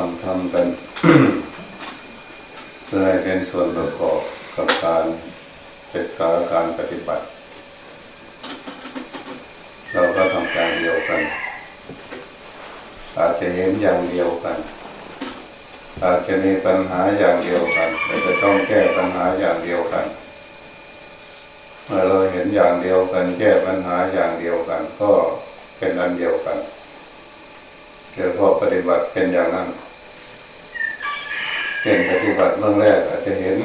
ทำทำกันเพื่อให้เป็นส่วนประกอบกับการศึกษาการปฏิบัติ เราก็ทำการเดียวกัน อาจจะเห็นอย่างเดียวกัน อาจจะมีปัญหาอย่างเดียวกันแต่จะต้องแก้ปัญหาอย่างเดียวกันเมื่อเราเห็นอย่างเดียวกัน แก้ปัญหาอย่างเดียวกัน ก็เป็นอันเดียวกันเดี๋ยวพอปฏิบัติเป็นอย่างนั้น เป็นปฏิบัติเบื้องแรกอาจจะเห็น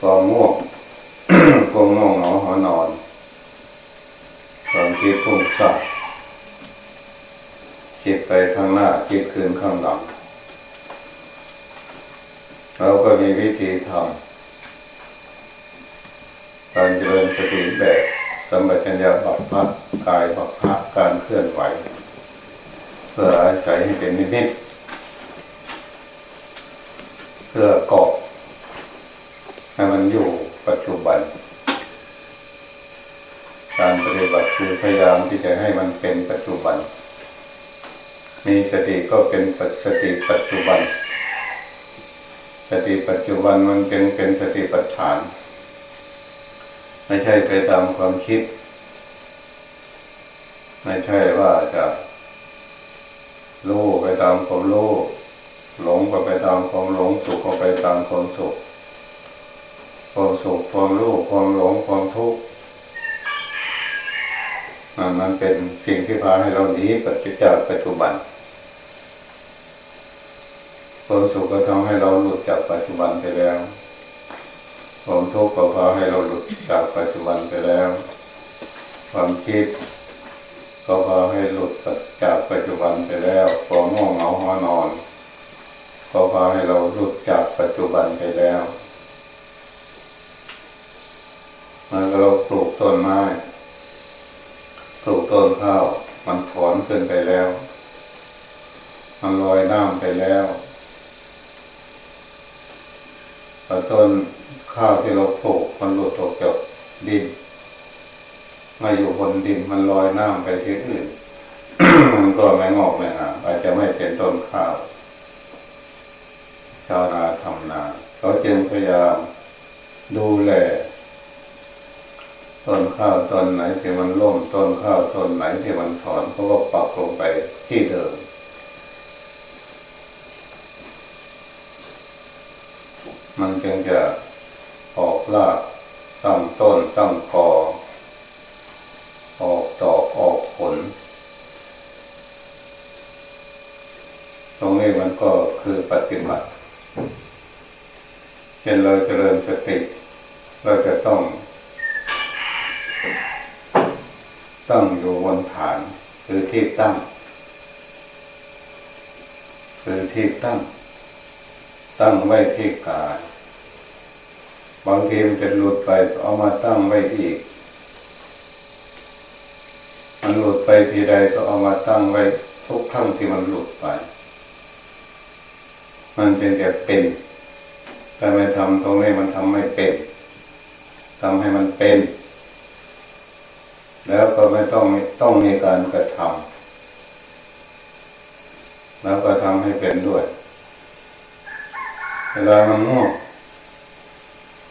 ความง่วงความง่วงเหงาหอนอนความคิดพุ่งซ่านคิดไปข้างหน้าคิดคืนข้างหลังเราก็มีวิธีทำการเจริญสติแบบสัมปชัญญะบัพพะกายบัพพะการเคลื่อนไหว เพื่ออาศัยให้เป็นนิมิต เพื่อเกาะให้มันอยู่ปัจจุบัน การปฏิบัติคือพยายามที่จะให้มันเป็นปัจจุบัน มีสติก็เป็นปัจสติปัจจุบัน สติปัจจุบันมันเป็นเป็นสติปัฏฐาน ไม่ใช่ไปตามความคิด ไม่ใช่ว่าจะรู้ไปตามความรู้ หลงก็ไปตามความหลงสุขก็ไปตามความสุขความสุขความรู้ความหลงความทุกข์นั่นมันเป็นสิ่งที่พาให้เราหนีปัจจุบันปัจจุบันความสุขก็ทำให้เราหลุดจากปัจจุบันไปแล้วความทุกข์ก็พาให้เราหลุดจากปัจจุบันไปแล้ว ความคิดก็พาให้หลุดจากปัจจุบันไปแล้วความง่วงเหงาหอนอน ก็พาให้เราหลุดจากปัจจุบันไปแล้วมันก็เราปลูกต้นไม้ปลูกต้นข้าว มันถอนขึ้นไปแล้ว มันลอยน้ำไปแล้วพอต้นข้าวที่เราปลูกมันหลุดออกจากดิน มาอยู่บนดินมันลอยน้ำไปที่อื่น มันก็ไม่งอกไม่งาอาจจะไม่เป็นต้นข้าว ชาวนาทำนาเขาจึงพยายามดูแลต้นข้าวต้นไหนที่มันล่มต้นข้าวต้นไหนที่มันถอนเขาก็ปักลงไปที่เดิมมันจึงจะออกรากตั้งต้นตั้งกอออกดอกออกผล ตรงนี้มันก็คือปฏิบัติ เช่นเราเจริญสติ เราจะต้อง ตั้งอยู่บนฐานคือที่ตั้งคือที่ตั้ง ตั้งไว้ที่กายบางทีมันจะหลุดไปเอามาตั้งไว้อีก มันหลุดไปทีใดก็เอามาตั้งไว้ทุกครั้งที่มันหลุดไป มันจึงจะเป็นแต่ไม่ทำตรงนี้มันทำไม่เป็นทำให้มันเป็น แล้วก็ไม่ต้องต้องมีการกระทำแล้วก็ทำให้เป็นด้วย เวลามันง่วง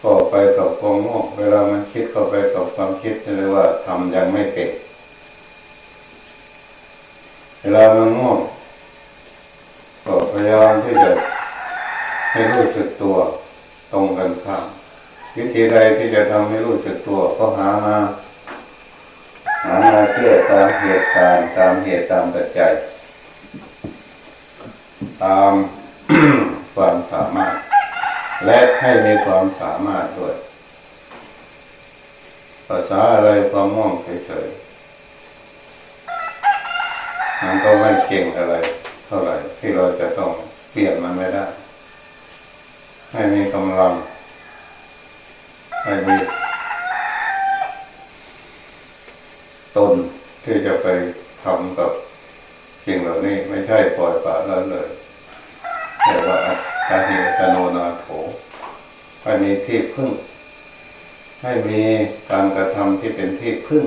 ก็ไปกับความง่วงเวลามันคิดก็ไปกับความคิดเรียกว่าทำยังไม่เป็นเวลามันง่วงก็พยายามที่จะ ให้รู้สึกตัวตรงกันข้ามวิธีใดที่จะทำให้รู้สึกตัวก็หามาหามาเพื่อตามเหตุการณ์ตามเหตุตามปัจจัยตามความสามารถ และให้มีความสามารถด้วยภาษาอะไรความม่วงเฉยๆมันก็ไม่เก่งอะไร เท่าไหร่ที่เราจะต้องเปลี่ยนมันไม่ได้ ให้มีกำลังให้มีตนที่จะไปทำกับสิ่งเหล่านี้ไม่ใช่ปล่อยปละละเลยแต่ว่าตาหิตโนนาโถให้มีที่พึ่งให้มีการกระทำที่เป็นที่พึ่ง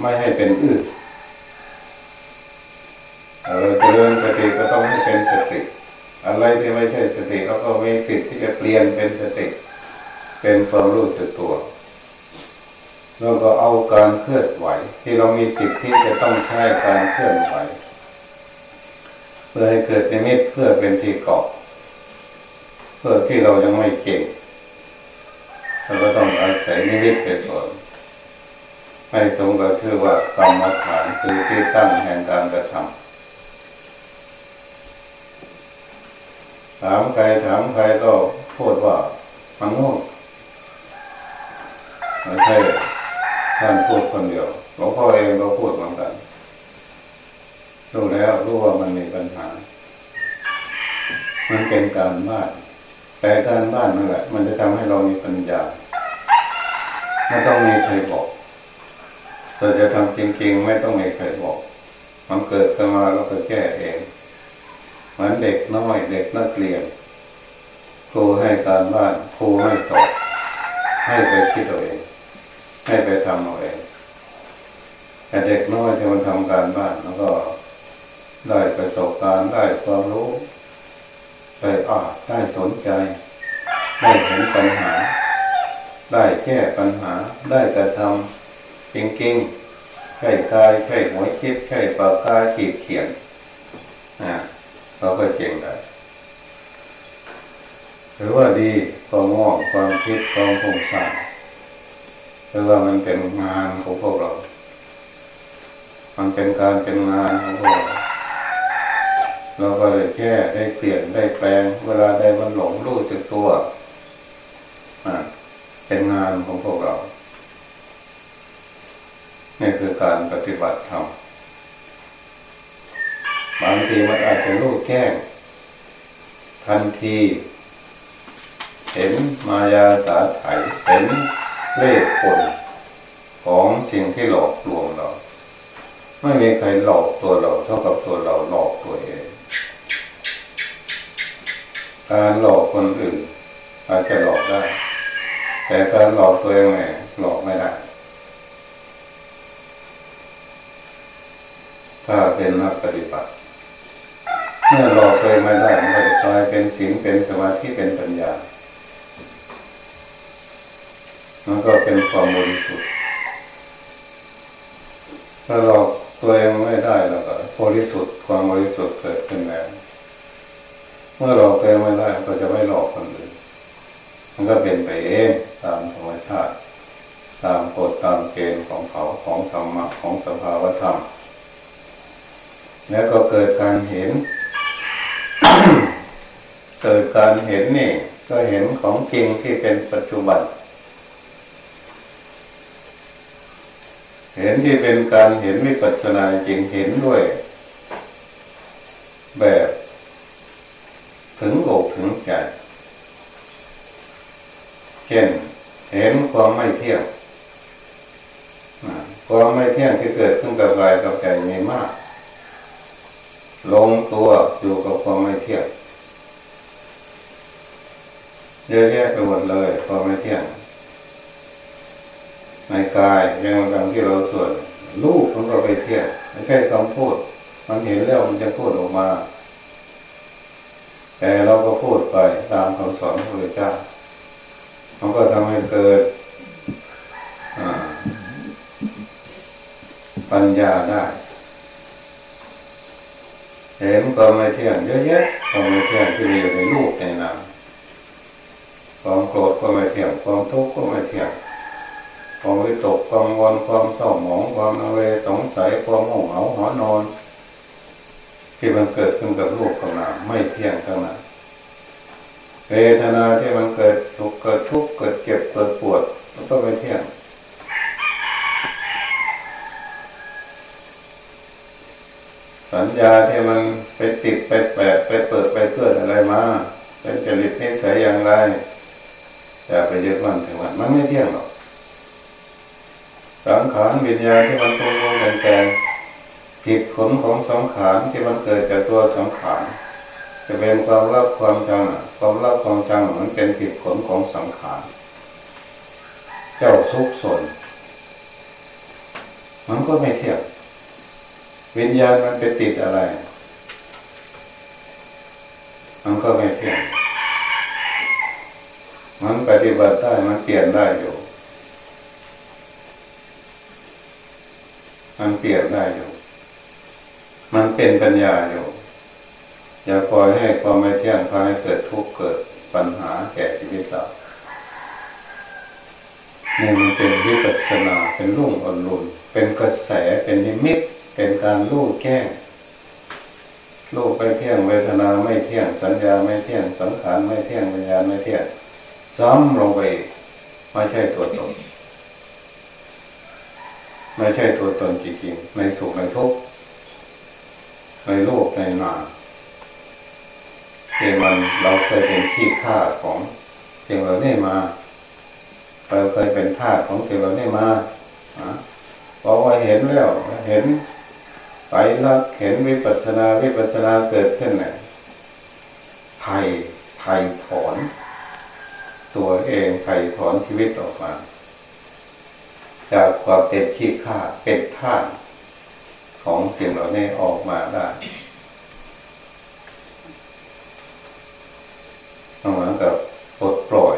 ไม่ให้เป็นอื่นเราจะเริญสติก็ต้องให้เป็นสติ อะไรที่ไม่ใช่สติเราก็มีสิทธิ์ที่จะเปลี่ยนเป็นสติเป็นความรู้สึกตัวเราก็เอาการเคลื่อนไหว ที่เรามีสิทธิ์ที่จะต้องใช้การเคลื่อนไหว เพื่อให้เกิดนิมิตเพื่อเป็นที่เกาะเพื่อที่เรายังไม่เก่งเราก็ต้องอาศัยนิมิตเป็นต้นให้สมกับคือว่ากรรมฐานคือที่ตั้งแห่งการกระทำ ถามใครถามใครก็พูดว่ามันง่วงไม่ใช่ท่านพูดคนเดียวหลวงพ่อเองก็พูดเหมือนกันรู้แล้วรู้ว่ามันมีปัญหา มันเป็นการบ้าน แต่การบ้านนั่นแหละ มันจะทำให้เรามีปัญญาไม่ต้องมีใครบอกแต่จะทำจริง ๆ ไม่ต้องมีใครบอก มันเกิดขึ้นมาเราก็แก้เอง เหมือนเด็กน้อยเด็กนักเรียนครูให้การบ้านครูให้สอนให้ไปคิดตัวเองให้ไปทำเอาเองแต่เด็กน้อยที่มันทำการบ้านแล้วก็ได้ประสบการณ์ได้ความรู้ได้อ่านได้สนใจ ได้เห็นปัญหา ได้แก้ปัญหา ได้กระทำจริงๆใช่กายใช่หัวคิดใช่ปากกาขีดเขียนนะ เราก็เก่งได้ หรือว่าดีความง่วงความคิดความผงซ่านหรือว่ามันเป็นงานของพวกเรา มันเป็นการเป็นงานของพวกเราเราก็เลยแค่ได้เปลี่ยนได้แปลง เวลาใดมันหลงรู้สึกตัวเป็นงานของพวกเรา นี่คือการปฏิบัติธรรม บางทีมันอาจจะรู้แก้งทันที เห็นมายาสาไถเห็นเล่ห์ผลของสิ่งที่หลอกลวงเรา ไม่มีใครหลอกตัวเราเท่ากับตัวเราหลอกตัวเองการหลอกคนอื่น อาจจะหลอกได้ แต่การหลอกตัวเองไงหลอกไม่ได้ ถ้าเป็นนักปฏิบัติ เมื่อหลอกตัวเองไม่ได้มันก็จะกลายเป็นศีลเป็นสมาธิเป็นปัญญา มันก็เป็นความบริสุทธิ์ถ้าหลอกตัวเองไม่ได้แล้วก็บริสุทธิ์ความบริสุทธิ์เกิดขึ้นแล้วเมื่อหลอกตัวเองไม่ได้ก็จะไม่หลอกคนอื่นมันก็เป็นไปเองตามธรรมชาติ ตามกฎตามเกณฑ์ของเขาของธรรมะของสภาวธรรม แล้วก็เกิดการเห็น เกิดการเห็นนี่ ก็เห็นของจริงที่เป็นปัจจุบัน เห็นที่เป็นการเห็นวิปัสสนาจริงเห็นด้วย แบบถึงอกถึงใจเช่นเห็นความไม่เที่ยงความไม่เที่ยงที่เกิดขึ้นกับกายกับใจมีมาก ลงตัวอยู่กับความไม่เที่ยงเยอะแยะไปหมดเลยความไม่เที่ยงในกายยังกางที่เราส่วนลูกมันก็ไปเที่ยงไม่ใช่คำพูด มันเห็นแล้วมันจะพูดออกมา แต่เราก็พูดไปตามคำสอนของพระเจ้ามันก็ทำให้เกิดปัญญาได้ เห็นความไม่เที่ยงเยอะแยะความไม่เที่ยงที่มีอยู่ในลูกในนามความโกรธก็ไม่เที่ยงความทุกข์ก็ไม่เที่ยงความวิตกความวนความเศร้าหมองความอเวสงสัยความโง่เหหอนอน ที่มันเกิดขึ้นกับรูปกับนามไม่เที่ยงทั้งนั้นเวทนาที่มันเกิดทุกข์เกิดทุกข์เกิดเจ็บเกิดปวดมันก็ไม่เที่ยง สัญญาที่มันไปติดไปแปดไปเปิดไปเกิดออะไรมาเป็นจริตนิสัยอย่างไรอย่าไปยึดมันถึงมันมันไม่เที่ยงหรอกสังขารวิญญาณที่มันตรงงแต่งแต่งผิดผลของสังขารที่มันเกิดจากตัวสังขารจะเป็นความรับความจังความรับความจังมันเป็นผิดผลของสังขารเจ้าสุกสนมันก็ไม่เที่ยง วิญญาณมันไปติดอะไร มันก็ไม่เที่ยงมันปฏิบัติได้มันเปลี่ยนได้อยู่ มันเปลี่ยนได้อยู่ มันเป็นปัญญาอยู่ อย่าปล่อยให้ความไม่เที่ยงพาให้เกิดทุกข์เกิดปัญหาแก่ชีวิตเรานี่มันเป็นวิปัสสนาเป็นรุ่งอรุณเป็นกระแสเป็นนิมิต เป็นการรู้แก้งรูปไม่เที่ยงเวทนาไม่เที่ยงสัญญาไม่เที่ยงสังขารไม่เที่ยงวิญญาณไม่เที่ยงซ้ำลงไปไม่ใช่ตัวตนไม่ใช่ตัวตนจริงๆในสุขในทุกข์ในโลกในนามที่มันเราเคยเป็นที่ค่าของสิ่งเหล่านี้มาเราเคยเป็นทาสของสิ่งเหล่านี้มาเพราะว่าเห็นแล้วเห็น ไปลักเห็นวิปัสนาวิปัสนาเกิดขึ้นเนี่ยไถ่ไถ่ถอน ตัวเองไถ่ถอนชีวิตออกมา จากความเป็นที่ค่าเป็นท่าของสิ่งเหล่านี้ออกมาได้เหมือนกับปลดปล่อย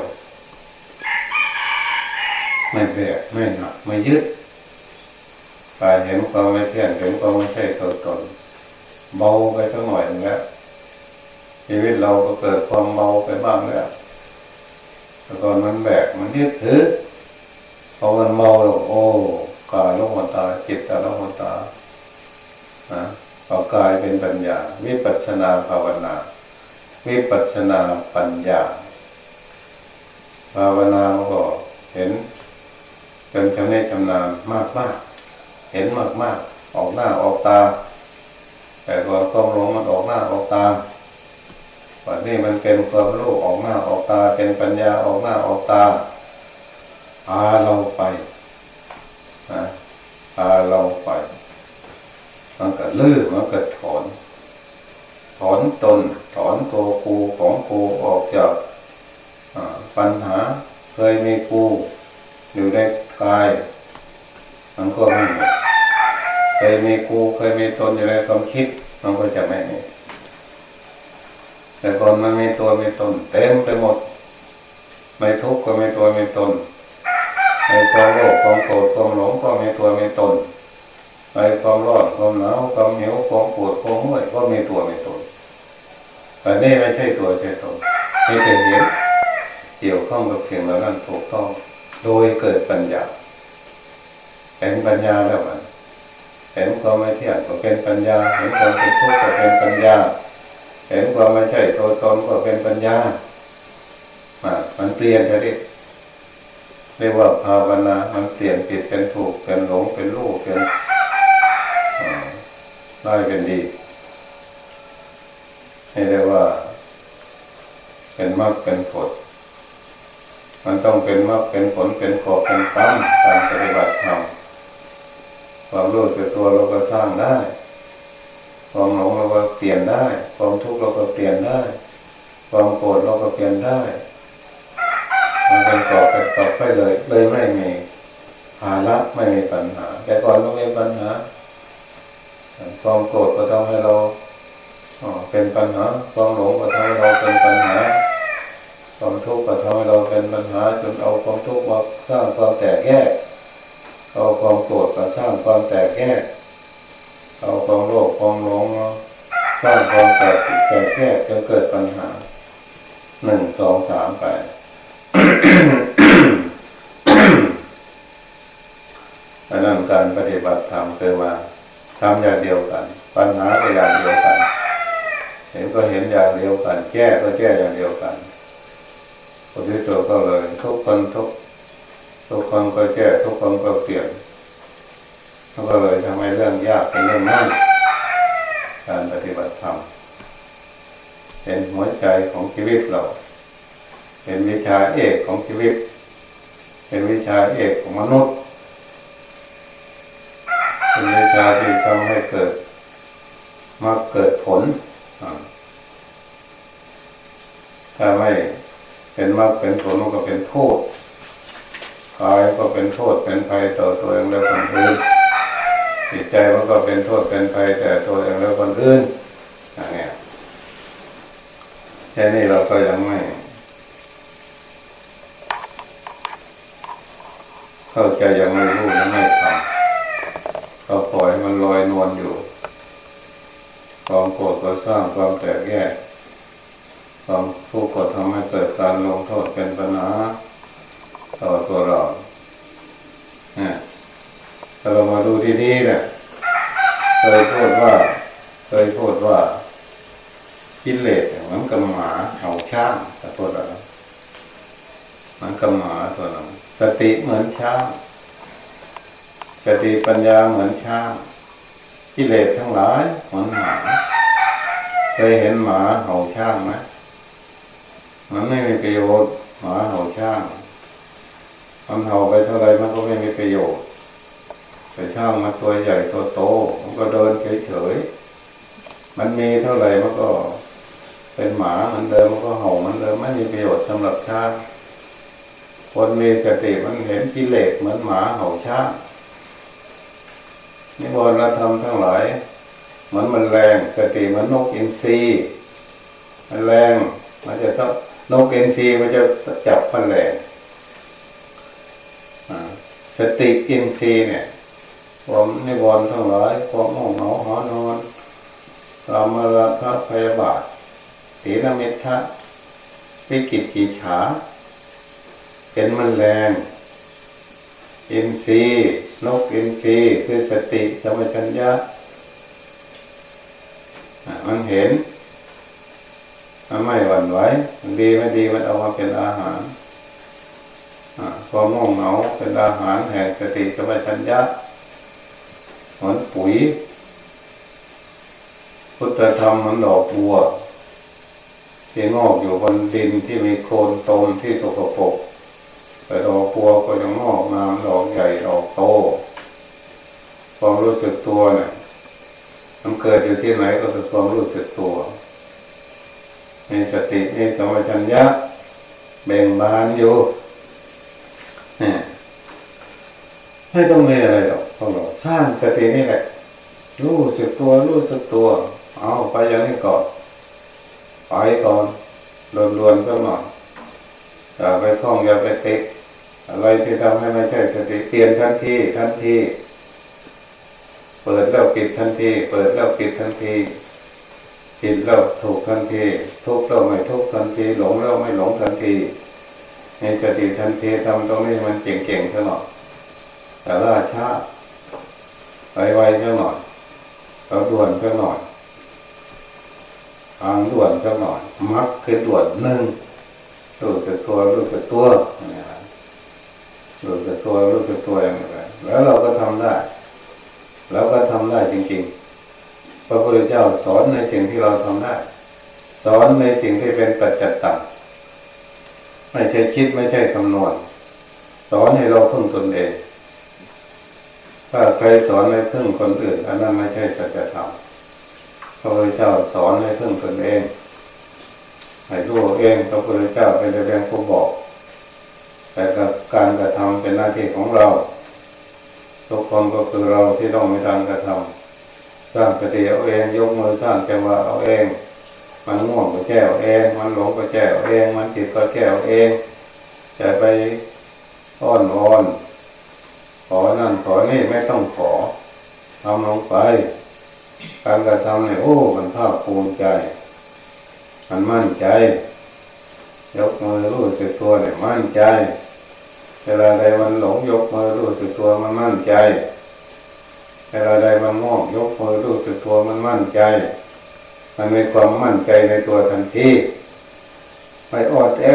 ไม่แบกไม่หนักไม่ยึดกายเห็นความไม่เที่ยงเห็นความไม่ใช่ตัวตน เบาไปสักหน่อยนึงแล้วชีวิตเราก็เกิดความเบาไปบ้างแล้วแต่ก่อนมันแบกมันยึดถือพอมันเมาแล้วโอ้กายลงหัวตาจิตตาลงหัวตานะเอากายเป็นปัญญาวิปัสนาภาวนาวิปัสนาปัญญา ภาวนาก็เห็นเป็นชำนิชำนาญมากมากเห็นมากมากออกหน้าออกตา แต่ความความหลงมันออกหน้าออกตาวันนี้มันเป็นความรู้ออกหน้าออกตา เป็นปัญญาออกหน้าออกตาพาเราไปนะพาเราไป มันก็ลื้อมันก็ถอน ถอนตน ถอนตัวกูของกูออกจากปัญหาเคยมีกูอยู่ในกายมันก็ไม่มี เคยมีกูเคยมีตนอยู่ในความคิดมันก็จะไม่มีแต่ก่อนมันมีตัวมีตนเต็มไปหมดไม่ทุกข์ก็มีตัวมีตนในความโลภความโกรธความหลงก็มีตัวมีตนในความร้อนความหนาวความหิวความปวดความเมื่อยก็มีตัวมีตนแต่นี่ไม่ใช่ตัวใช่ตนมีแต่เห็นเกี่ยวข้องกับสิ่งเหล่านั้นถูกต้อง โดยเกิดปัญญาเห็นปัญญาแล้วมัน เห็นความไม่เที่ยงก็เป็นปัญญา เห็นความเป็นทุกข์ก็เป็นปัญญา เห็นความไม่ใช่ตัวตนก็เป็นปัญญามันเปลี่ยนเลยเรียกว่าภาวนา มันเปลี่ยนผิดเป็นถูก เป็นหลง เป็นรูปเป็นได้เป็นดีให้เรียกว่า เป็นมรรคเป็นผลมันต้องเป็นมรรคเป็นผล เป็นขอบเป็นตั้มการปฏิบัติธรรม ความรู้สึกตัวเราก็สร้างได้ ความหลงเราก็เปลี่ยนได้ ความทุกข์เราก็เปลี่ยนได้ ความโกรธเราก็เปลี่ยนได้มันเป็นกอบเป็นกอบไปเลยเลยไม่มีภาระไม่มีปัญหา แต่ก่อนต้องมีปัญหาความโกรธก็ต้องให้เราเป็นปัญหาความหลงก็ทำให้เราเป็นปัญหาความทุกข์ก็ทำให้เราเป็นปัญหาจนเอาความทุกข์มาสร้างความแตกแยก เอาความโกรธมาสร้างความแตกแยก เอาความโลภความหลงมาสร้างความแตกแตกแยกจนเกิดปัญหาหนึ่งสองสามไปอันนั้นการปฏิบัติธรรมคือมาทำอย่างเดียวกัน ปัญหาก็อย่างเดียวกัน เห็นก็เห็นอย่างเดียวกัน แก้ก็แก้อย่างเดียวกันคนที่สุก็เลยทุกคนทุก ทุกคนก็แก้ทุกคนก็เปลี่ยนก็เลยทำให้เรื่องยากเป็นเรื่องง่ายการปฏิบัติธรรมเป็นหัวใจของชีวิตเรา เป็นวิชาเอกของชีวิต เป็นวิชาเอกของมนุษย์ เป็นวิชาที่ทำให้เกิดมาเกิดผลถ้าไม่เป็นมากเป็นผลมันก็เป็นโทษ กายก็เป็นโทษเป็นภัยต่อตัวเองและคนอื่นจิตใจมันก็เป็นโทษเป็นภัยแต่ตัวเองและคนอื่นอย่างนี้ค่นี้เราก็ยังไม่เข้าใจยังไม่รู้ยังไม่ทำก็ปล่อยมันลอยนวลอยู่ความโกรธก็สร้างความแตกแยกความทุกข์ก็ทำให้เกิดการลงโทษเป็นปัญหา ต่อตัวเราเนี่ยถ้าเรามาดูที่นี่เนี่ยเคยพูดว่าเคยพูดว่ากิเลสเหมือนกับหมาเห่าช่างแต่ตัวเรามันกับหมาตัวนั้นสติเหมือนช้างสติปัญญาเหมือนช้างกิเลสทั้งหลายเหมือนหมาเคยเห็นหมาเห่าช่างไหมมันไม่มีประโยชน์หมาเห่าช่าง มันเห่าไปเท่าไรมันก็ไม่มีประโยชน์แต่ช่างมันตัวใหญ่ตัวโต มันก็เดินเฉยๆมันมีเท่าไรมันก็เป็นหมาเหมือนเดิมมันก็เห่ามือนเดิมไม่มีประโยชน์สำหรับช่างคนมีสติมันเห็นกิเลสเหมือนหมาเห่าช่างนิวรณธรรมทั้งหลายเหมือนมันแรงสติเหมือนนกอินทรีมันแรงมันจะต้องนกอินทรีมันจะจับมันแรง สติอินทรีเนี่ยความนิวรณ์ทั้งหลายความโง่เหงาหอนอนรามราคะพยาบาทตีนมิทะวิกิจกิจฉาเป็นมันแรงอินทรีย์นกอินทรีย์คือสติสมัชัญญะมันเห็นมันไม่หวั่นไหวมันดีไม่ดีมันเอามาเป็นอาหาร ความง่วงเหงาเป็นอาหารแห่งสติสมัชัญญะเหมือนปุ๋ย พุทธธรรมเหมือนดอกบัวที่งอกอยู่บนดินที่มีโคลนตมที่สกปรกแต่ดอกบัวก็ยังงอกงามดอกใหญ่ดอกโตความรู้สึกตัวเนี่ยมันเกิดอยู่ที่ไหนก็คือความรู้สึกตัวมีสติมีสมัชัญญะเบ่งบานอยู่ ไม่ต้องมีอะไรหรอกพราะเราสร้างสตินี่แหละรู้สึกตัวรู้สึกตัว เอาไปอย่างนี้ก่อนไปก่อนรวนๆสักหน่อยอย่าไปคล้องอย่าไปติดอะไรที่ทำให้ไม่ใช่สติเปลี่ยนทันทีทันทีเปิดแล้วปิดทันที เปิดแล้วปิดทันทีผิดแล้วถูกทันทีทุกแล้วไม่ทุกทันที หลงแล้วไม่หลงทันที ในสติทันทีทำตรงนี้มันเก่งๆซะหน่อย แต่ล่าช้าไวๆซะหน่อยเราด่วนซะหน่อยทางด่วนซะหน่อย มักคือด่วนหนึ่งรู้สึกตัวรู้สึกตัวรู้สึกตัวรู้สึกตัวอย่างไรแล้วเราก็ทำได้ แล้วก็ทำได้จริงๆ พระพุทธเจ้าสอนในสิ่งที่เราทำได้ สอนในสิ่งที่เป็นปัจจัตตังไม่ใช่คิดไม่ใช่คำนวณ สอนให้เราพึ่งตนเอง ถ้าใครสอนให้พึ่งคนอื่น อันนั้นไม่ใช่สัจธรรมพระพุทธเจ้าสอนให้พึ่งตนเองให้รู้เองพระพุทธเจ้าเป็นแต่เพียงผู้บอก แต่การกระทำเป็นหน้าที่ของเราทุกคนก็คือเราที่ต้องมีการกระทำสร้างสติเอาเองยกมือสร้างจังหวะเอาเอง มันง่วงก็แก้วเอง มันหลงก็แก้วเอง มันจิตก็แก้วเองจะไปอ้อนวอน ขอนั่นขอนี่ไม่ต้องขอทำลงไป การกระทำเนี่ยโอ้ มันภาคภูมิใจ มันมั่นใจ ยกมือรู้สึกตัวเนี่ยมั่นใจ เวลาใดมันหลงยกมือรู้สึกตัวมันมั่นใจ เวลาใดมันง่วงยกมือรู้สึกตัวมันมั่นใจ มันมีความมั่นใจในตัวทันทีไม่อดแอ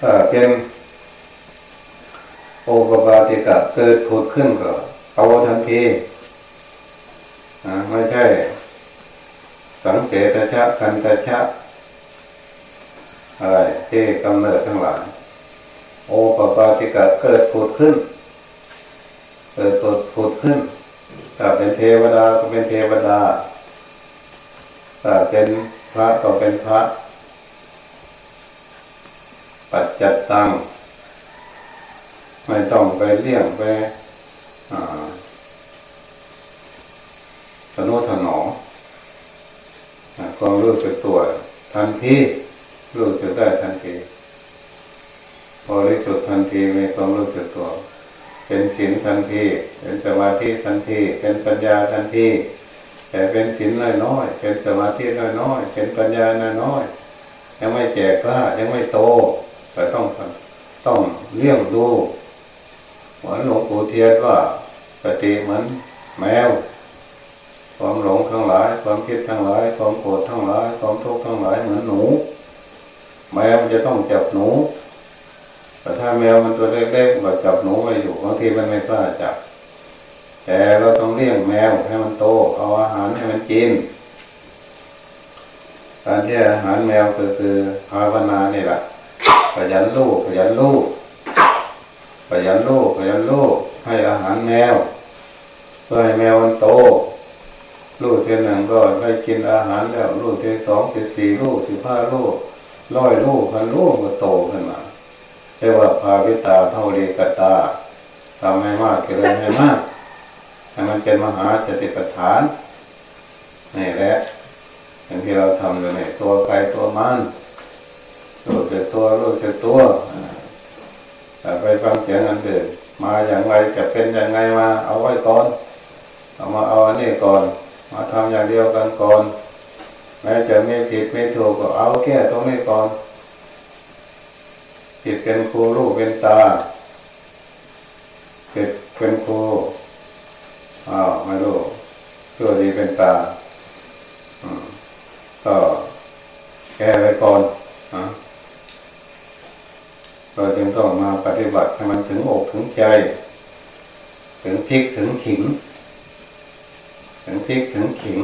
ถ้าเป็น โอกบาติกะเกิดผุดขึ้นก็เอาทันทีไม่ใช่ สังเสตชะคันตชะอะไรที่กำเนิดทั้งหลายโอปปาติกะเกิดผุดขึ้น เกิดผุดผุดขึ้นถ้าเป็นเทวดาก็เป็นเทวดาถ้าเป็นพระก็เป็นพระ ปัจจัตตัง ไม่ต้องไปเลี่ยงไปสนุถนอความรู้สึกตัวทันทีรู้สึกได้ทันทีบริสุทธ์ทันทีมีความรู้สึกตัว เป็นศีลทันที เป็นสมาธิทันที เป็นปัญญาทันที แต่เป็นศีลน้อยๆเป็นสมาธิน้อยๆเป็นปัญญาน้อยๆยังไม่แจกกล้ายังไม่โตแต่ต้องต้องเลี้ยงดู เหมือนหลวงปู่เทียนว่าปฏิเหมือนแมว ความหลงทั้งหลาย ความคิดทั้งหลาย ความโกรธทั้งหลาย ความทุกข์ทั้งหลายเหมือนหนู แมวมันจะต้องจับหนู แต่ถ้าแมวมันตัวเล็กๆเราจับหนูไม่อยู่บางทีมันไม่กล้าจับ แต่เราต้องเลี้ยงแมวให้มันโต เอาอาหารให้มันกินการที่อาหารแมวก็คือภาวนานี่แหละขยันลูกขยันลูก ขยันลูกขยันลูกให้อาหารแมวเพื่อให้แมวมันโตลูกเทียนหนึ่งก็ได้กินอาหารแล้วลูกเทียนสองสิบสี่ลูกสิบห้าลูกร้อยลูกพันลูกก็โตขึ้นมาเรียกว่าภาวิตาเท่าเรกตาทำให้มากเกินให้มากให้มันเป็นมหาสติปัฏฐานนี่แหละอย่างที่เราทำอยู่เนี่ยตัวใครตัวมันรู้สึกตัวรู้สึกตัวแต่ ไปฟังเสียงอันเดินมาอย่างไรจะเป็นอย่างไรมาเอาไว้ก่อน เอามาเอาอันนี้ก่อน มาทำอย่างเดียวกันก่อนแม้จะไม่ผิดไม่ถูกก็เอาแค่ตรงนี้ก่อนผิดเป็นครูรูปเป็นตาผิดเป็นครูอ้าวไม่รู้ตัวดีเป็นตาก็แก้ไว้ก่อน เราจึงต้องมาปฏิบัติให้มันถึงอกถึงใจ ถึงพริกถึงขิง ถึงพริกถึงขิง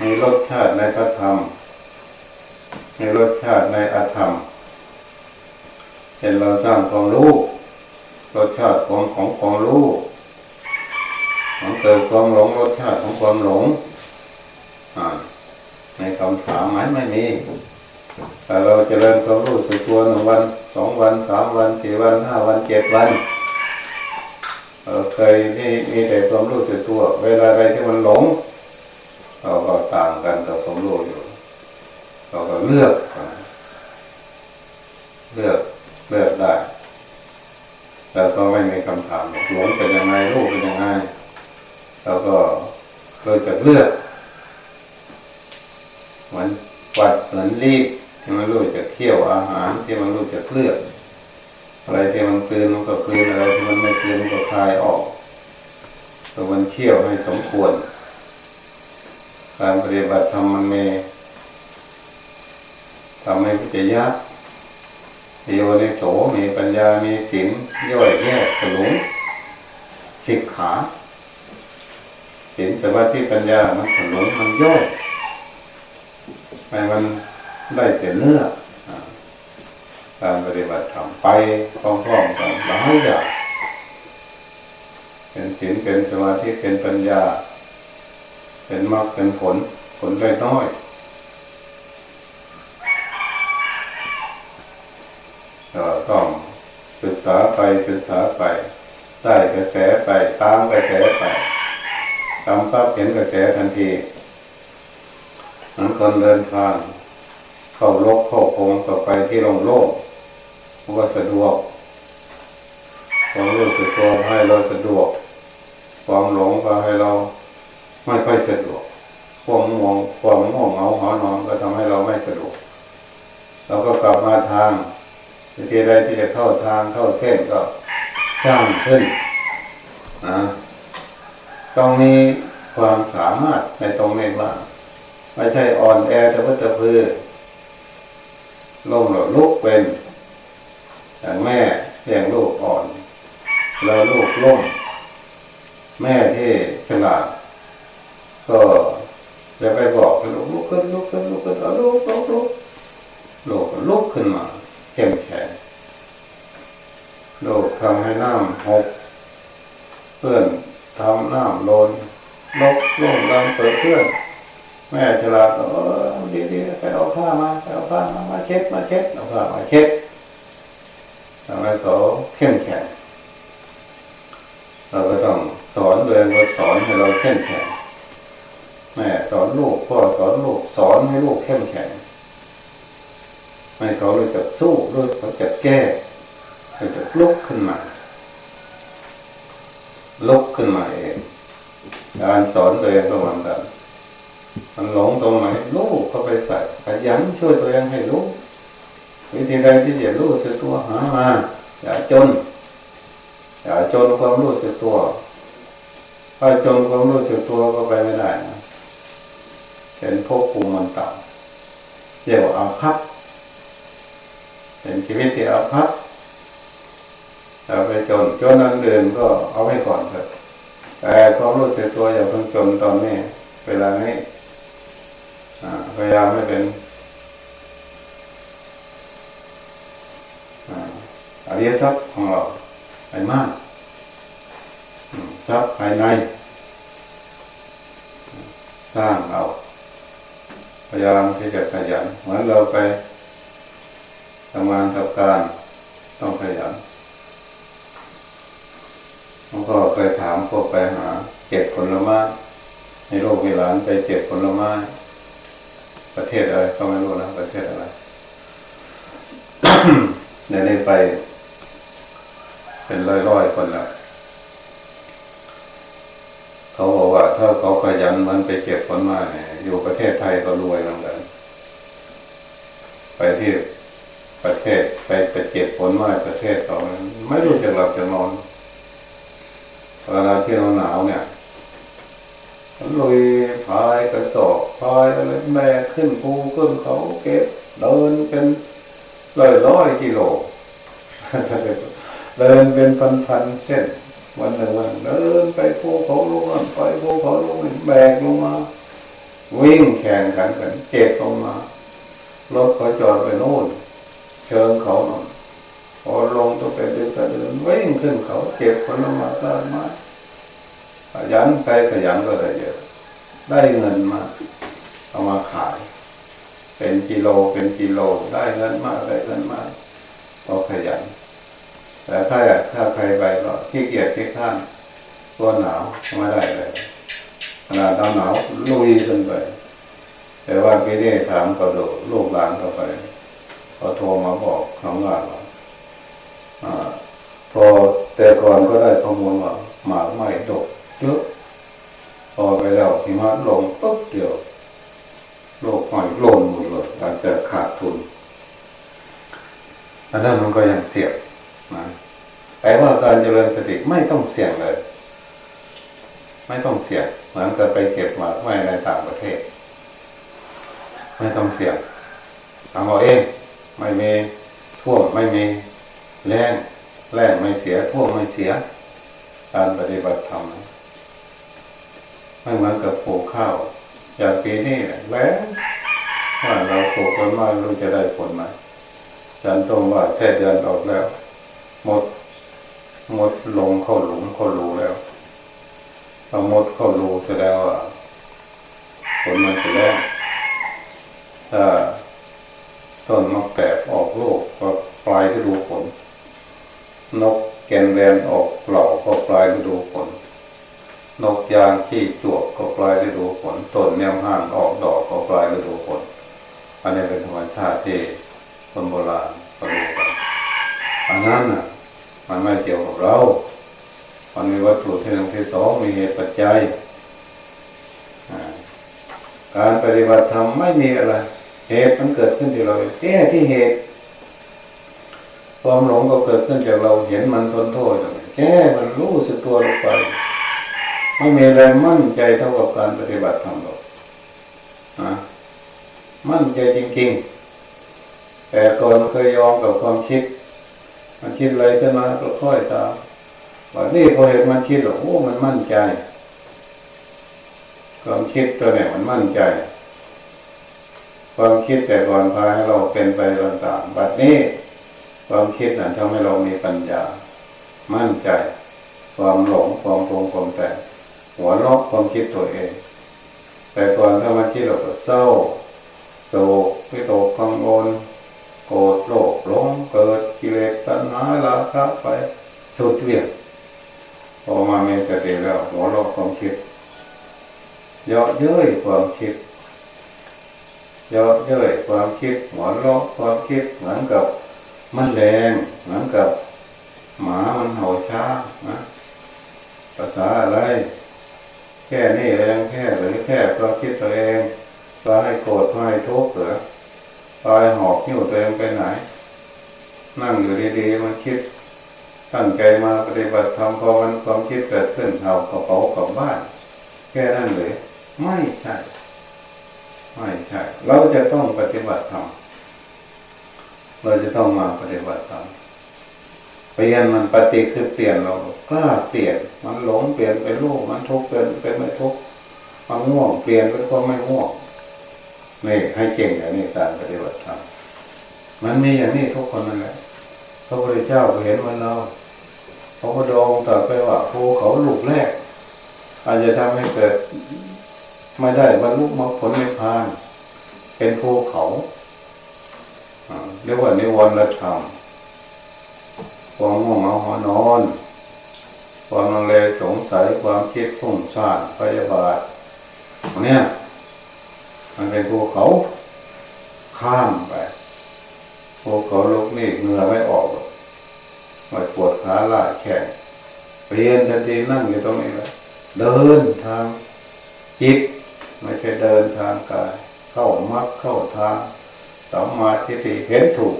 มีรสชาติในพระธรรม มีรสชาติในอธรรมเห็นเราสร้างความรู้รสชาติของของความรู้มันเกิดความหลงรสชาติของความหลงในคำถามไหมไม่มี แต่เราจะเริ่มความรู้สึกตัวหนึ่งวันสองวันสามวันสี่วันห้าวันเจ็ดวันเคยนี่มีแต่ความรู้สึกตัว เวลาใดที่มันหลง เราก็ต่างกันกับความรู้อยู่ เราก็เลือก เลือกเลือกได้แล้วก็ไม่มีคำถามหลงเป็นยังไงรู้เป็นยังไงเราก็เราจะเลือกเหมือนปัดเหมือนรีบ ที่มันรู้จะเคี่ยวอาหาร ที่มันรู้จะเลือก อะไรที่มันกลืนมันก็กลืนอะไรที่มันไม่กลืนมันก็คลายออกตัวมันเคี่ยวให้สมควร การปฏิบัติธรรมมันมีทำให้พิจยากมีวนิโสมีปัญญา มีศีลย่อยแยกขลุงสิกขาศีลสมาธิปัญญามันขลุงมันย่อยให้มัน ได้แต่เนื้อการปฏิบัติธรรมไปพร้อมๆกันหลายอย่างเป็นศีลเป็นสมาธิเป็นปัญญา เป็นมรรคเป็นผลผลได้น้อยก็ต้องศึกษาไปศึกษาไปได้กระแสไปตามกระแสไปตามปั๊บเห็นกระแสทันทีนั้นคนเดินทาง เข้าลกเข้าโคงต่อไปที่โล่งโล่งก็สะดวกความรู้สึกตัวให้เราสะดวก ความหลงก็ให้เราไม่ค่อยสะดวกความง่วงความง่วงเหงาหอนอนก็ทำให้เราไม่สะดวกเราก็กลับมาทางทีใดที่จะเข้าทางเข้าเส้นก็สร้างขึ้นนะต้องมีความสามารถในตรงนี้บ้างไม่ใช่อ่อนแอแต่ว่าตะพือ ลงหลุกเป็นอย่างแม่เลี้ยงลูกอ่อนแล้วลูกล้มแม่ที่ฉลาดก็จะไปบอกลูกลุกขึ้นลุกขึ้นลุกขึ้นเอาลูกลุกลุกลูกลุกขึ้นมาเข้มแข็งลูกทำให้น้ำหกเพื่อนทำน้ำโลนลกล่งดังเปิดเพื่อน แม่ฉลาดเออดีๆไปเอาผ้ามาไปเอาผ้ามามา เช็ดมาเช็ดเอาผ้ามาเช็ดทำให้เขาเข้มแข็งเราก็ต้องสอนโดยเราสอนให้เราเข้มแข็งแม่สอนลูกพ่อสอนลูกสอนให้ลูกเข้มแข็งให้เขารู้จักสู้รู้เขาจักแก้รู้จักลุกขึ้นมาลุกขึ้นมาเองการสอนตัวเองก็เหมือนกันมันหลงตรงไหนลูกเข้าไปใส่ขยันช่วยตัวเองให้รู้วิ ธีใดที่จะรู้สึกตัวหามาอย่าจน อย่าจนความรู้สึกตัวถ้าจนความรู้สึกตัวก็ไปไม่ได้นะเป็นพวกภูมิมันต่ำเรียกว่าอาภัพเป็นชีวิตที่อาภัพถ้าไปจนจนนั้นเดินก็เอาไว้ก่อนเถอะแต่ความรู้สึกตัวอย่าเพิ่งจนตอนนี้เวลานี้พยายามไม่เป็น อริยทรัพย์ของเราไปมากทรัพย์ภายใน สร้างเอาพยายามที่จะขยันเหมือนเราไปทำงานทับการต้องขยันแล้วก็เคยถามพวกไปหาเก็บผลไม้ในโลกมีหลานไปเก็บผลไม้ประเทศอะไรก็ไม่รู้นะประเทศอะไรเดี๋ยวนี้ไป เป็นร้อยๆคนล้วเขาบอกว่า ถ้าเขาขยันมันไปเก็บผลม้อยู่ประเทศไทยก็รวยเหมือนกันไปที่ประเทศไปไปเก็บผลไม้ประเทศเขาไม่รู้จะหลับจะนอนเวลาที่เราหนาวเนี่ยลุยพายกระสอบพายอะไรแม่ขึ้นภูขึ้นเขาเก็บเดินเป็นร้อยร้อยกิโล เดินเป็นพันพันเส้นวันหนึ่งวันเดินไปภูเขาลงไปภูเขาลงแบกลงมา วิ่งแข่งขันกันเก็บลงมารถเขาจอดไปโน่นเชิงเขาโน่นพอลงต้องไปเดินแต่เดินวิ่งขึ้นเขาเก็บผลไม้ต้นไม้ขยันใครขยันก็ได้เยอะ ได้เงินมาเอามาขาย เป็นกิโลเป็นกิโลได้เงินมากได้เงินมากพอขยัน แต่ถ้าถ้าใครไปก็ขี้เกียจขี้ข้านตัวหนาวไม่ได้เลยขนาดหนาวลุยขึ้นไป แต่ว่าพี่ได้ถามก็ดูลูกหลานก็ไปเขาโทรมาบอกน้องานว่าพอแต่ก่อนก็ได้ข้อมูลว่าหมากไม่ตกเยอะพอไปแล้วหิมะลงปุ๊บเดียวโลกหอยโลนหมดเลยอาจจะขาดทุนอันนั้นมันก็ยังเสียง นะแต่ว่าการเจริญสติไม่ต้องเสี่ยงเลย ไม่ต้องเสี่ยงเหมือนกับไปเก็บหมากไม้ในต่างประเทศ ไม่ต้องเสี่ยงทำเอาเองไม่มีท่วมไม่มีแรงแรงไม่เสียท่วมไม่เสีย การปฏิบัติธรรมไม่เหมือนกับปลูกข้าวอย่างปีนี้แหละแล้วว่าเราปลูกคนมารู้จะได้ผลไหมจันตรงว่าแช่เดือนออกแล้ว มดหมดลงเข้าหลุมเข้ารูแล้วพอหมดเข้ารูแสดงว่าผลมันจะแรงถ้าต้นมะแกบออกลูกก็ปลายก็ดูผลนกแกนแรนออกเหล่าก็ปลายฤดูฝนนกยางขี้จวกก็ปลายฤดูฝนต้นแมวห่างออกดอกก็ปลายฤดูฝนอันนี้เป็นธรรมชาติที่คนโบราณเขาดูกันอันนั้นน่ะ มันไม่เกี่ยวกับเรา มันมีวัตถุที่หนึ่งที่สองมีเหตุปัจจัย การปฏิบัติธรรมไม่มีอะไร เหตุมันเกิดขึ้นที่เราแก้ที่เหตุ ความหลงก็เกิดขึ้นจากเราเห็นมันทนโทษแก้มันรู้สึกตัวลงไป ไม่มีแรมั่นใจเท่ากับการปฏิบัติธรรมหรอกมั่นใจจริงๆ แต่ก่อนเคยยอมกับความคิด มันคิดอะไรขึ้นมาก็ค่อยตามวันนี้พอเห็นมันคิดหรอกโอ้มันมั่นใจความคิดตัวเนี่ยมันมั่นใจ ความคิดแต่ก่อนพาให้เราเป็นไปต่างๆบัดนี้ ความคิดนั้นทำให้เรามีปัญญา มั่นใจ ความหลงความโกงความแต่หัวลอกความคิดตัวเอง แต่ก่อนถ้ามันคิดเราก็เศร้าโศกวิตกกังวล โกรธโลภหลงเกิดกิเลสตัณหาราคะไปสุดเวียนพอมาเมตติแล้วหัวลอกความคิดเยาะเย้ยความคิดเยาะเย้ยความคิดหัวเราะความคิดเหมือนกับมันแรงเหมือนกับหมามันเห่าช้านะภาษาอะไร แค่นี้แรงแค่หรือแค่ความคิดตัวเองพาให้โกรธให้ทุกข์เหรือ พาให้หอบหิ้วตัวเองไปไหน นั่งอยู่ดีๆมันคิดตั้งใจมาปฏิบัติธรรมพอมันความคิดเกิดขึ้นเอากระเป๋ากลับบ้าน แค่นั้นเลยไม่ใช่ ไม่ใช่ เราจะต้องปฏิบัติธรรมเราจะต้องมาปฏิบัติธรรมเปลี่ยนมันปฏิคือเปลี่ยนเรากล้าเปลี่ยน มันหลงเปลี่ยนเป็นรูปมันทุกข์เป็นเป็นไม่ทุกข์มันง่วงเปลี่ยนเป็นความไม่ง่วง นี่ให้เก่งอย่างนี้การปฏิบัติธรรมมันมีอย่างนี้ทุกคนนั่นแหละพระพุทธเจ้าเห็นมันเราพระพุทธองค์ตรัสไปว่าภูเขาลูกแรก อาจจะทำให้เกิดไม่ได้บรรลุมรรคผลนิพพาน เป็นภูเขาเรียกว่านิวรณธรรมความง่วงเหงาหอนอน ความลังเลสงสัยความคิดพุ่งซ่านพยาบาทเนี่ย มันเป็นภูเขาข้ามไปภูเขาลุกนี่เหงื่อไม่ออกหรอกไม่ปวดขาล่าแข้งเรียนทันทีนั่งอยู่ตรงนี้แล้วเดินทางจิตไม่ใช่เดินทางกาย เข้ามรรคเข้าทางสัมมาทิฏฐิเห็นถูก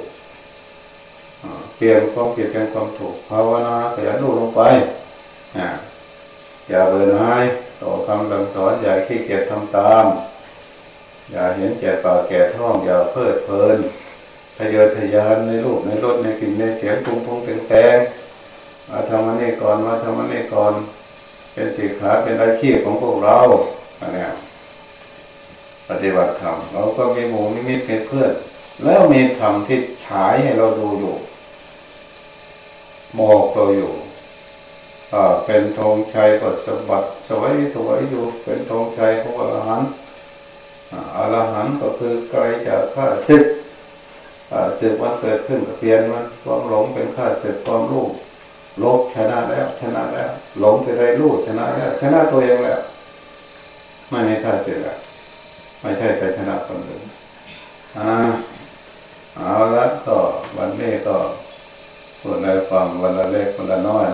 เปลี่ยนความผิดเป็นความถูกภาวนาขยันดูลงไปอ่าอย่าเบื่อหน่ายต่อคำสั่งสอนอย่าขี้เกียจทำตาม อย่าเห็นแก่ปากแก่ท้องอย่าเพลิดเพลินทะเยอทะยานในรูปในรสในกลิ่นในเสียงปรุงปรุงแต่งแต่งมาทำอันนี้ก่อนมาทำอันนี้ก่อน เป็นสิกขาเป็นอาชีพของพวกเราอันเนี้ยปฏิบัติธรรมเราก็มีหมู่มีมิตรเป็นเพื่อนแล้วมีธรรมที่ฉายให้เราดูอยู่บอกเราอยู่เป็นธงชัยปัสบัติสวยสวยอยู่ เป็นธงชัยของอรหันต์ อรหันต์ก็คือไกลจากข้าศึกข้าศึกมันเกิดขึ้นก็เปลี่ยนมันความหลงเป็นข้าศึกความรู้ลบชนะแล้ว ชนะแล้ว หลงจะได้รู้ชนะแล้ว ชนะตัวเองแล้วไม่ในข้าศึกแล้วไม่ใช่แต่ชนะคนอื่นอ่าเอาละก็วันนี้ก็พูดในความวันละเล็กวันละน้อย